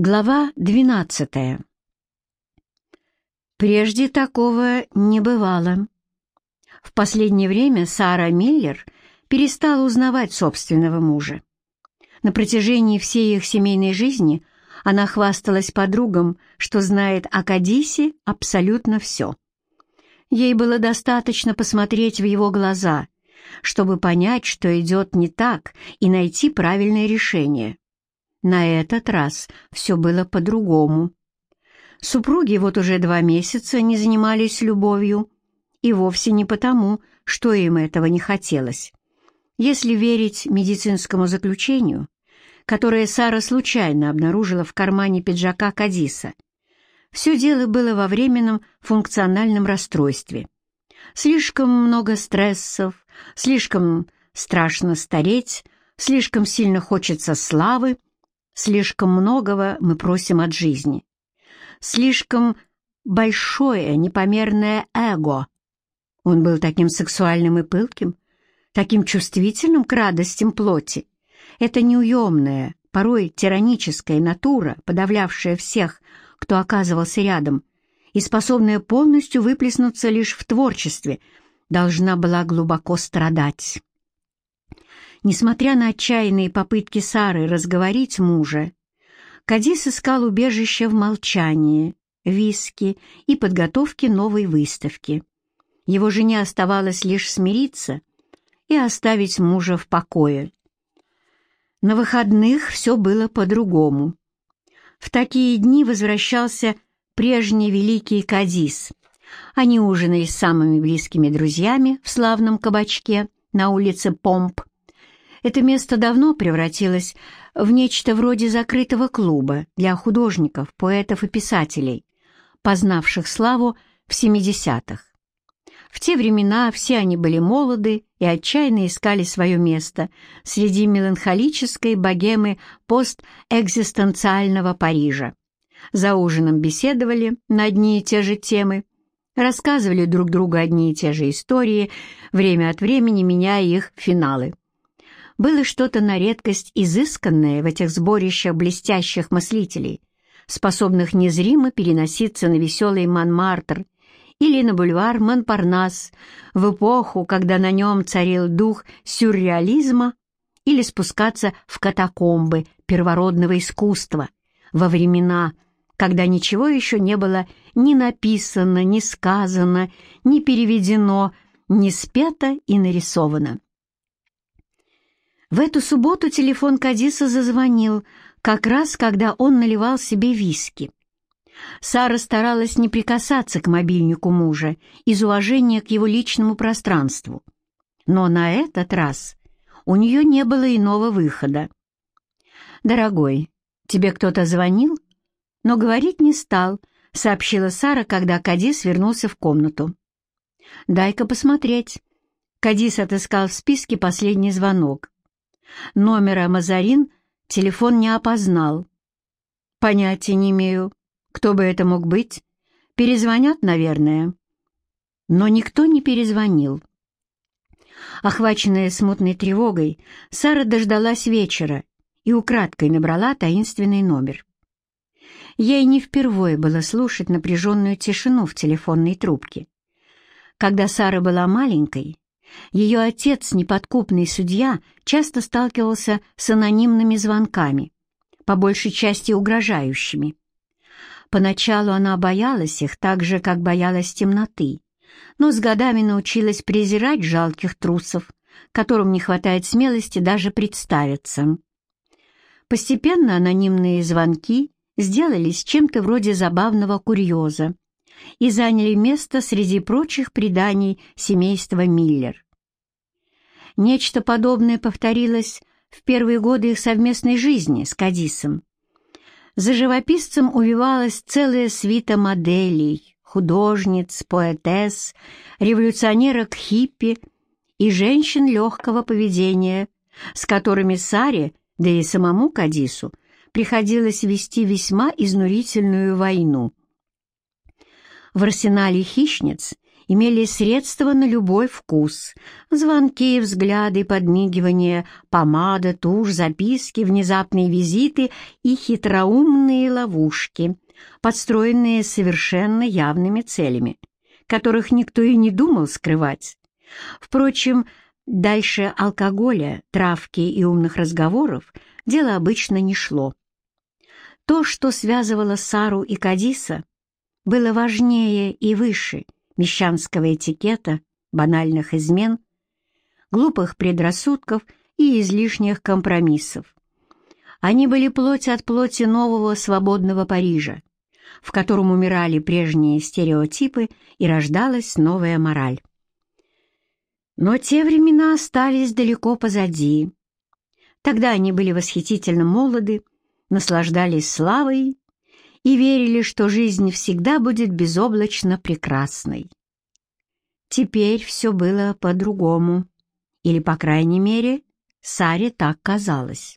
Глава 12 Прежде такого не бывало. В последнее время Сара Миллер перестала узнавать собственного мужа. На протяжении всей их семейной жизни она хвасталась подругам, что знает о Кадисе абсолютно все. Ей было достаточно посмотреть в его глаза, чтобы понять, что идет не так, и найти правильное решение. На этот раз все было по-другому. Супруги вот уже два месяца не занимались любовью, и вовсе не потому, что им этого не хотелось. Если верить медицинскому заключению, которое Сара случайно обнаружила в кармане пиджака Кадиса, все дело было во временном функциональном расстройстве. Слишком много стрессов, слишком страшно стареть, слишком сильно хочется славы, Слишком многого мы просим от жизни. Слишком большое, непомерное эго. Он был таким сексуальным и пылким, таким чувствительным к радостям плоти. Эта неуемная, порой тираническая натура, подавлявшая всех, кто оказывался рядом, и способная полностью выплеснуться лишь в творчестве, должна была глубоко страдать. Несмотря на отчаянные попытки Сары разговорить мужа, Кадис искал убежище в молчании, виске и подготовке новой выставки. Его жене оставалось лишь смириться и оставить мужа в покое. На выходных все было по-другому. В такие дни возвращался прежний великий Кадис. Они ужинали с самыми близкими друзьями в славном кабачке на улице Помп, это место давно превратилось в нечто вроде закрытого клуба для художников, поэтов и писателей, познавших славу в 70-х. В те времена все они были молоды и отчаянно искали свое место среди меланхолической богемы постэкзистенциального Парижа. За ужином беседовали на одни и те же темы, рассказывали друг другу одни и те же истории, время от времени меняя их финалы. Было что-то на редкость изысканное в этих сборищах блестящих мыслителей, способных незримо переноситься на веселый Монмартр или на бульвар Монпарнас в эпоху, когда на нем царил дух сюрреализма, или спускаться в катакомбы первородного искусства во времена, когда ничего еще не было ни написано, ни сказано, ни переведено, ни спето и нарисовано. В эту субботу телефон Кадиса зазвонил, как раз когда он наливал себе виски. Сара старалась не прикасаться к мобильнику мужа из уважения к его личному пространству. Но на этот раз у нее не было иного выхода. «Дорогой, тебе кто-то звонил?» «Но говорить не стал», — сообщила Сара, когда Кадис вернулся в комнату. «Дай-ка посмотреть». Кадис отыскал в списке последний звонок. Номера Мазарин телефон не опознал. Понятия не имею, кто бы это мог быть. Перезвонят, наверное. Но никто не перезвонил. Охваченная смутной тревогой, Сара дождалась вечера и украдкой набрала таинственный номер. Ей не впервые было слушать напряженную тишину в телефонной трубке. Когда Сара была маленькой, ее отец, неподкупный судья, часто сталкивался с анонимными звонками, по большей части угрожающими. Поначалу она боялась их так же, как боялась темноты, но с годами научилась презирать жалких трусов, которым не хватает смелости даже представиться. Постепенно анонимные звонки сделались чем-то вроде забавного курьеза, и заняли место среди прочих преданий семейства Миллер. Нечто подобное повторилось в первые годы их совместной жизни с Кадисом. За живописцем увивалась целая свита моделей, художниц, поэтесс, революционерок-хиппи и женщин легкого поведения, с которыми Саре, да и самому Кадису, приходилось вести весьма изнурительную войну. В арсенале хищниц имели средства на любой вкус. Звонки, взгляды, подмигивания, помада, тушь, записки, внезапные визиты и хитроумные ловушки, подстроенные совершенно явными целями, которых никто и не думал скрывать. Впрочем, дальше алкоголя, травки и умных разговоров дело обычно не шло. То, что связывало Сару и Кадиса, было важнее и выше мещанского этикета, банальных измен, глупых предрассудков и излишних компромиссов. Они были плоть от плоти нового свободного Парижа, в котором умирали прежние стереотипы и рождалась новая мораль. Но те времена остались далеко позади. Тогда они были восхитительно молоды, наслаждались славой и верили, что жизнь всегда будет безоблачно прекрасной. Теперь все было по-другому, или, по крайней мере, Саре так казалось.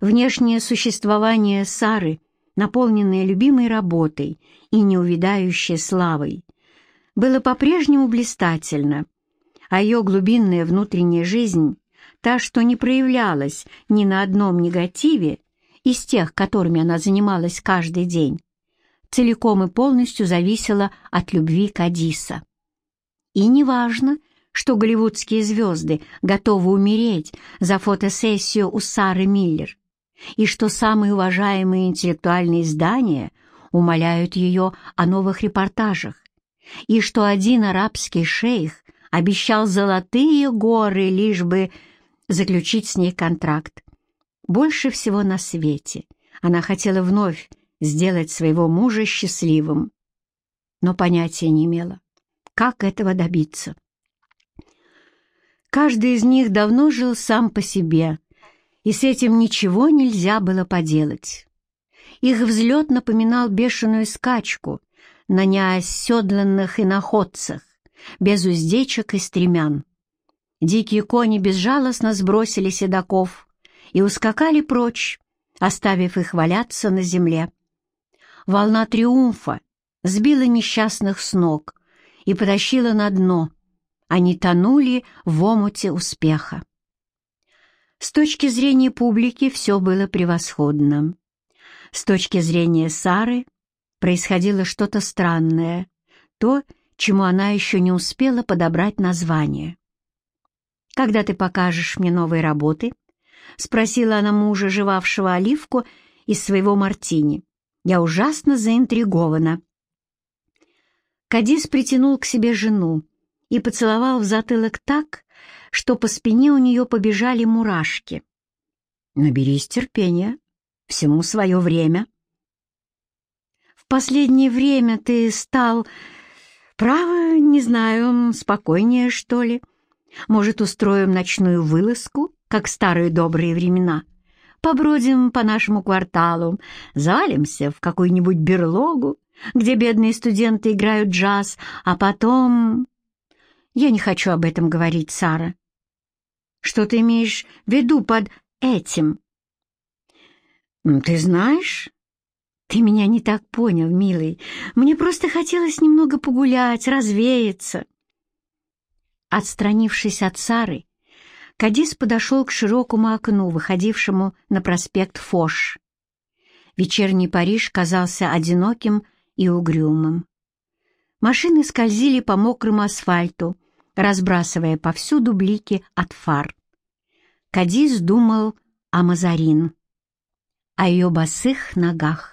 Внешнее существование Сары, наполненное любимой работой и неувидающей славой, было по-прежнему блистательно, а ее глубинная внутренняя жизнь, та, что не проявлялась ни на одном негативе из тех, которыми она занималась каждый день, целиком и полностью зависела от любви к Адиса. И неважно, что голливудские звезды готовы умереть за фотосессию у Сары Миллер, и что самые уважаемые интеллектуальные издания умоляют ее о новых репортажах, и что один арабский шейх обещал золотые горы, лишь бы заключить с ней контракт. Больше всего на свете она хотела вновь сделать своего мужа счастливым, но понятия не имела, как этого добиться. Каждый из них давно жил сам по себе, и с этим ничего нельзя было поделать. Их взлет напоминал бешеную скачку — на неоседланных иноходцах, без уздечек и стремян. Дикие кони безжалостно сбросили седаков и ускакали прочь, оставив их валяться на земле. Волна триумфа сбила несчастных с ног и потащила на дно. Они тонули в омуте успеха. С точки зрения публики все было превосходно. С точки зрения Сары происходило что-то странное, то, чему она еще не успела подобрать название. «Когда ты покажешь мне новые работы?» — спросила она мужа, жевавшего оливку из своего мартини. «Я ужасно заинтригована». Кадис притянул к себе жену и поцеловал в затылок так, что по спине у нее побежали мурашки. «Наберись терпения, всему свое время», последнее время ты стал, право, не знаю, спокойнее, что ли? Может, устроим ночную вылазку, как старые добрые времена? Побродим по нашему кварталу, завалимся в какую-нибудь берлогу, где бедные студенты играют джаз, а потом... Я не хочу об этом говорить, Сара. Что ты имеешь в виду под этим? Ты знаешь, «Ты меня не так понял, милый. Мне просто хотелось немного погулять, развеяться». Отстранившись от Сары, Кадис подошел к широкому окну, выходившему на проспект Фош. Вечерний Париж казался одиноким и угрюмым. Машины скользили по мокрому асфальту, разбрасывая повсюду блики от фар. Кадис думал о Мазарин, о ее босых ногах.